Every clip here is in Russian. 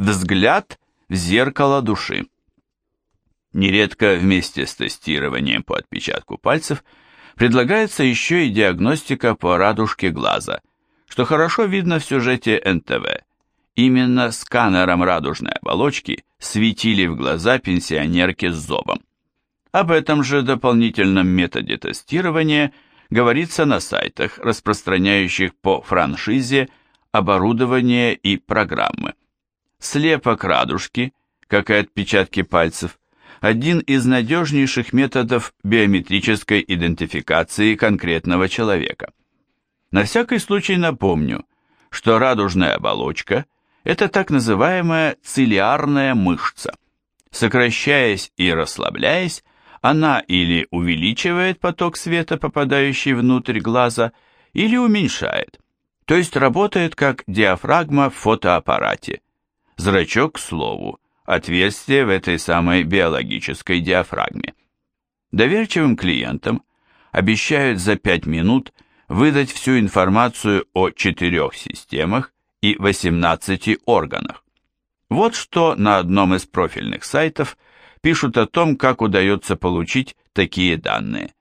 Взгляд в зеркало души. Нередко вместе с тестированием по отпечатку пальцев предлагается еще и диагностика по радужке глаза, что хорошо видно в сюжете НТВ. Именно сканером радужной оболочки светили в глаза пенсионерки с зобом. Об этом же дополнительном методе тестирования говорится на сайтах, распространяющих по франшизе оборудование и программы. Слепок радужки, как и отпечатки пальцев, один из надежнейших методов биометрической идентификации конкретного человека. На всякий случай напомню, что радужная оболочка – это так называемая цилиарная мышца. Сокращаясь и расслабляясь, она или увеличивает поток света, попадающий внутрь глаза, или уменьшает, то есть работает как диафрагма в фотоаппарате. Зрачок, к слову, отверстие в этой самой биологической диафрагме. Доверчивым клиентам обещают за 5 минут выдать всю информацию о четырех системах и 18 органах. Вот что на одном из профильных сайтов пишут о том, как удается получить такие данные.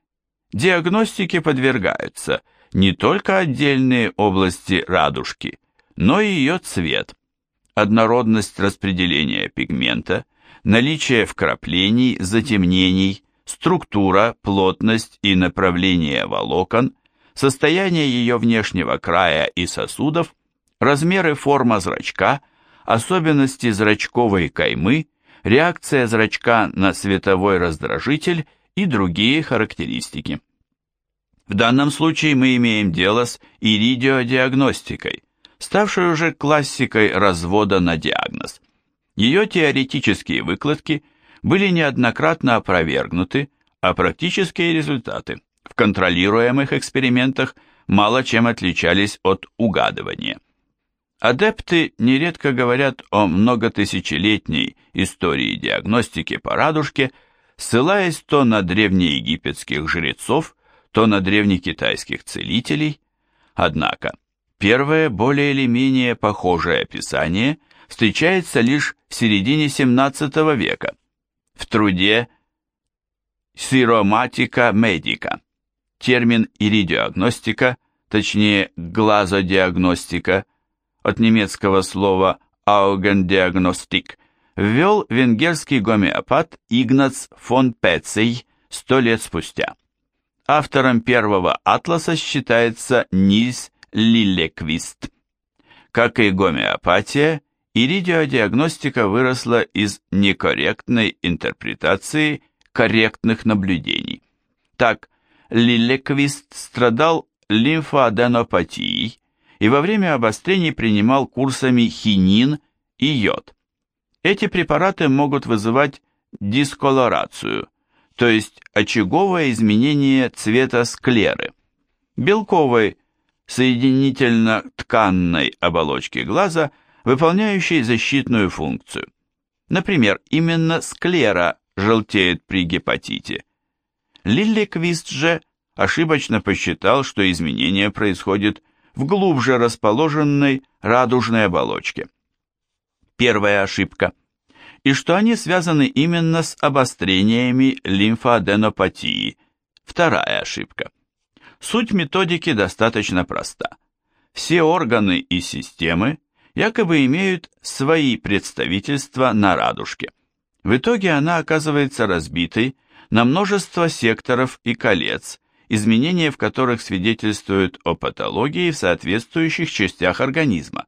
Диагностике подвергаются не только отдельные области радужки, но и ее цвет, однородность распределения пигмента, наличие вкраплений, затемнений, структура, плотность и направление волокон, состояние ее внешнего края и сосудов, размеры форма зрачка, особенности зрачковой каймы, реакция зрачка на световой раздражитель и другие характеристики. В данном случае мы имеем дело с иридиодиагностикой, ставшей уже классикой развода на диагноз. Ее теоретические выкладки были неоднократно опровергнуты, а практические результаты в контролируемых экспериментах мало чем отличались от угадывания. Адепты нередко говорят о многотысячелетней истории диагностики по радужке, ссылаясь то на древнеегипетских жрецов, то на древнекитайских целителей, однако Первое, более или менее похожее описание встречается лишь в середине XVII века в труде «Сироматика медика». Термин иридиагностика, точнее глазодиагностика, от немецкого слова «аугендиагностик», ввел венгерский гомеопат Игнац фон Пецей сто лет спустя. Автором первого атласа считается Нильс Лиллеквист. Как и гомеопатия, иридиодиагностика выросла из некорректной интерпретации корректных наблюдений. Так, Лиллеквист страдал лимфоаденопатией и во время обострений принимал курсами хинин и йод. Эти препараты могут вызывать дисколорацию, то есть очаговое изменение цвета склеры, белковой соединительно-тканной оболочки глаза, выполняющей защитную функцию. Например, именно склера желтеет при гепатите. Лилликвист же ошибочно посчитал, что изменение происходит в глубже расположенной радужной оболочке. Первая ошибка. И что они связаны именно с обострениями лимфоаденопатии. Вторая ошибка. Суть методики достаточно проста. Все органы и системы якобы имеют свои представительства на радужке. В итоге она оказывается разбитой на множество секторов и колец, изменения в которых свидетельствуют о патологии в соответствующих частях организма.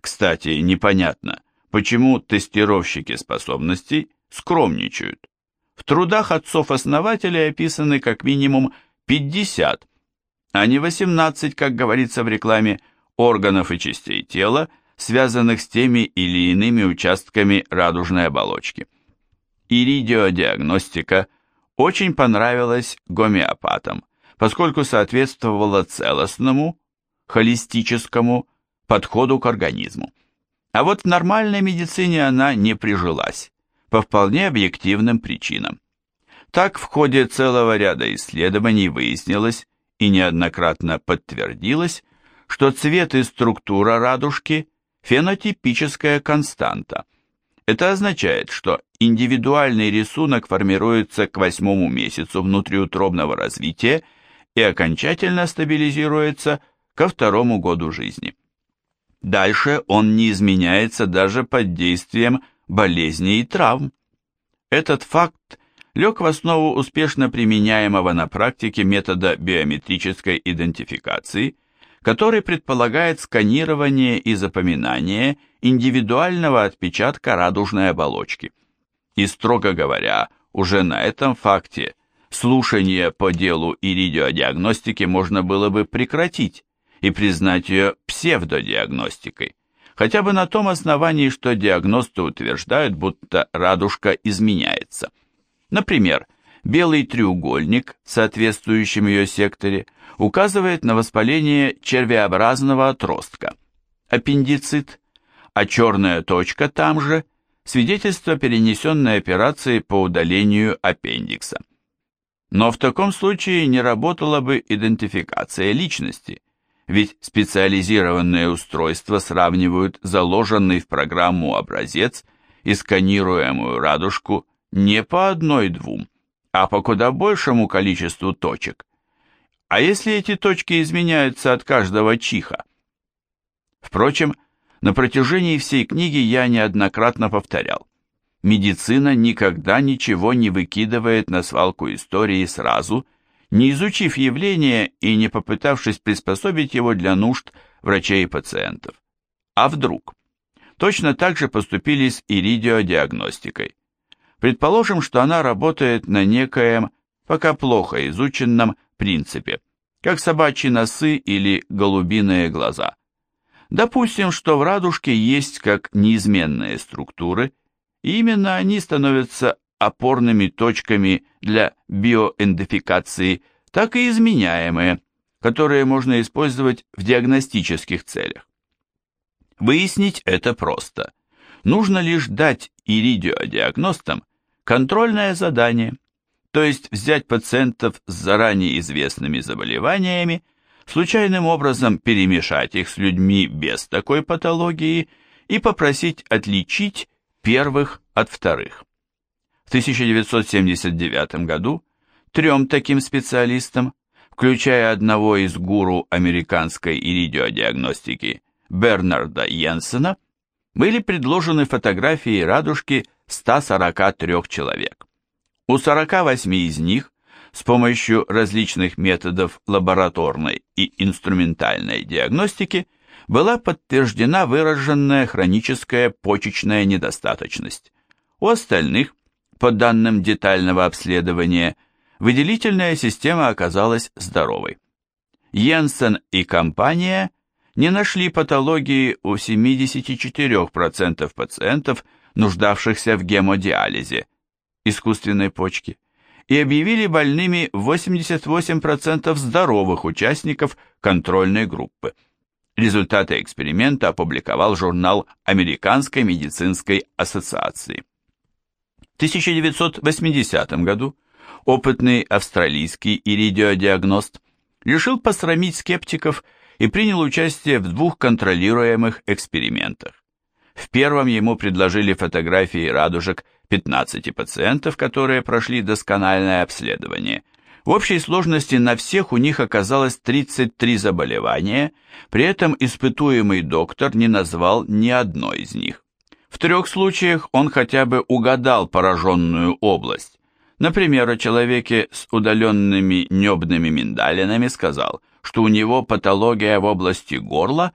Кстати, непонятно, почему тестировщики способностей скромничают. В трудах отцов-основателей описаны как минимум 50, а не 18, как говорится в рекламе, органов и частей тела, связанных с теми или иными участками радужной оболочки. Иридиодиагностика очень понравилась гомеопатам, поскольку соответствовала целостному, холистическому подходу к организму. А вот в нормальной медицине она не прижилась, по вполне объективным причинам. Так в ходе целого ряда исследований выяснилось и неоднократно подтвердилось, что цвет и структура радужки, фенотипическая константа. Это означает, что индивидуальный рисунок формируется к восьмому месяцу внутриутробного развития и окончательно стабилизируется ко второму году жизни. Дальше он не изменяется даже под действием болезней и травм. Этот факт лег в основу успешно применяемого на практике метода биометрической идентификации, который предполагает сканирование и запоминание индивидуального отпечатка радужной оболочки. И, строго говоря, уже на этом факте слушание по делу иридиодиагностики можно было бы прекратить и признать ее псевдодиагностикой, хотя бы на том основании, что диагносты утверждают, будто радужка изменяется. Например, белый треугольник в ее секторе указывает на воспаление червеобразного отростка, аппендицит, а черная точка там же – свидетельство перенесенной операции по удалению аппендикса. Но в таком случае не работала бы идентификация личности, ведь специализированные устройства сравнивают заложенный в программу образец и сканируемую радужку не по одной-двум, а по куда большему количеству точек. А если эти точки изменяются от каждого чиха? Впрочем, на протяжении всей книги я неоднократно повторял. Медицина никогда ничего не выкидывает на свалку истории сразу, не изучив явление и не попытавшись приспособить его для нужд врачей и пациентов. А вдруг? Точно так же поступили с иридиодиагностикой. Предположим, что она работает на некоем, пока плохо изученном, принципе, как собачьи носы или голубиные глаза. Допустим, что в радужке есть как неизменные структуры, и именно они становятся опорными точками для биоэндификации, так и изменяемые, которые можно использовать в диагностических целях. Выяснить это просто. Нужно лишь дать иридиодиагностам контрольное задание, то есть взять пациентов с заранее известными заболеваниями, случайным образом перемешать их с людьми без такой патологии и попросить отличить первых от вторых. В 1979 году трем таким специалистам, включая одного из гуру американской иридиодиагностики Бернарда Йенсена, были предложены фотографии радужки 143 человек. У 48 из них с помощью различных методов лабораторной и инструментальной диагностики была подтверждена выраженная хроническая почечная недостаточность. У остальных по данным детального обследования, выделительная система оказалась здоровой. Йенсен и компания не нашли патологии у 74% пациентов, нуждавшихся в гемодиализе, искусственной почки, и объявили больными 88% здоровых участников контрольной группы. Результаты эксперимента опубликовал журнал Американской медицинской ассоциации. 1980 году опытный австралийский иридиодиагност решил посрамить скептиков и принял участие в двух контролируемых экспериментах. В первом ему предложили фотографии радужек 15 пациентов, которые прошли доскональное обследование. В общей сложности на всех у них оказалось 33 заболевания, при этом испытуемый доктор не назвал ни одно из них. В трех случаях он хотя бы угадал пораженную область. Например, о человеке с удаленными небными миндалинами сказал, что у него патология в области горла,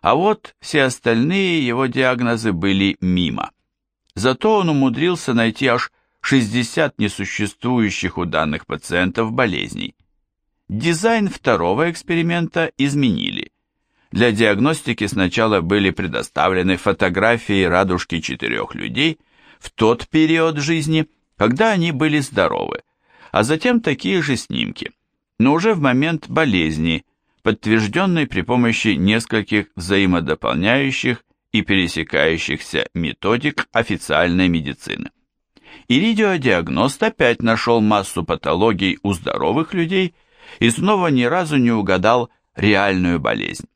а вот все остальные его диагнозы были мимо. Зато он умудрился найти аж 60 несуществующих у данных пациентов болезней. Дизайн второго эксперимента изменили – для диагностики сначала были предоставлены фотографии радужки четырех людей в тот период жизни, когда они были здоровы, а затем такие же снимки, но уже в момент болезни, подтвержденной при помощи нескольких взаимодополняющих и пересекающихся методик официальной медицины. Иридиодиагност опять нашел массу патологий у здоровых людей и снова ни разу не угадал реальную болезнь.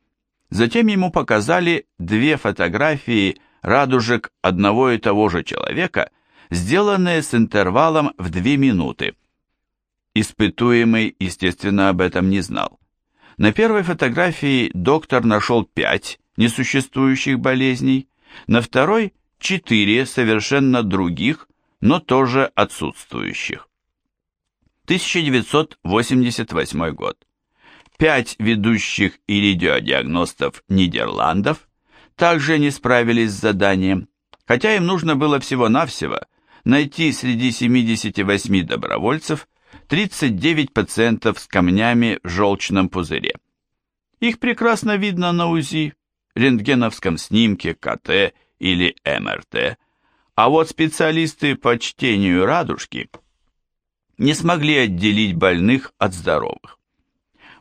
Затем ему показали две фотографии радужек одного и того же человека, сделанные с интервалом в две минуты. Испытуемый, естественно, об этом не знал. На первой фотографии доктор нашел пять несуществующих болезней, на второй – четыре совершенно других, но тоже отсутствующих. 1988 год. Пять ведущих иридиодиагностов Нидерландов также не справились с заданием, хотя им нужно было всего-навсего найти среди 78 добровольцев 39 пациентов с камнями в желчном пузыре. Их прекрасно видно на УЗИ, рентгеновском снимке, КТ или МРТ, а вот специалисты по чтению радужки не смогли отделить больных от здоровых.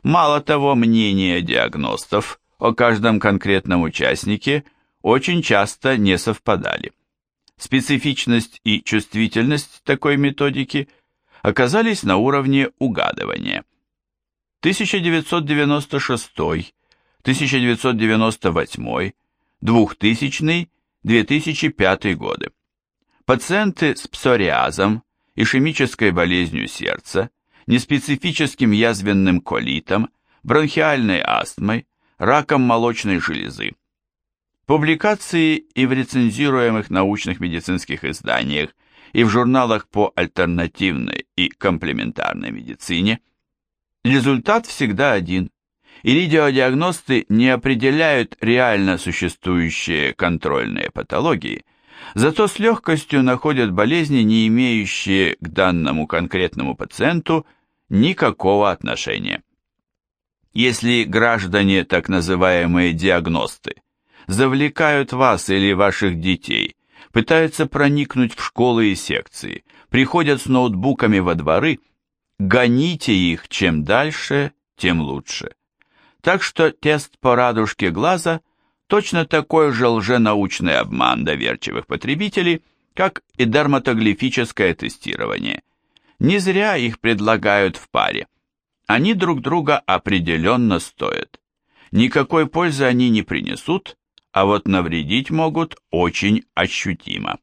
Мало того, мнения диагностов о каждом конкретном участнике очень часто не совпадали. Специфичность и чувствительность такой методики оказались на уровне угадывания. 1996, 1998, 2000, 2005 годы. Пациенты с псориазом, ишемической болезнью сердца, неспецифическим язвенным колитом, бронхиальной астмой, раком молочной железы. Публикации и в рецензируемых научных медицинских изданиях, и в журналах по альтернативной и комплементарной медицине. Результат всегда один. Иридиодиагносты не определяют реально существующие контрольные патологии, зато с легкостью находят болезни, не имеющие к данному конкретному пациенту никакого отношения. Если граждане, так называемые диагносты, завлекают вас или ваших детей, пытаются проникнуть в школы и секции, приходят с ноутбуками во дворы, гоните их, чем дальше, тем лучше. Так что тест по радужке глаза – точно такой же лженаучный обман доверчивых потребителей, как и дерматоглифическое тестирование. Не зря их предлагают в паре. Они друг друга определенно стоят. Никакой пользы они не принесут, а вот навредить могут очень ощутимо.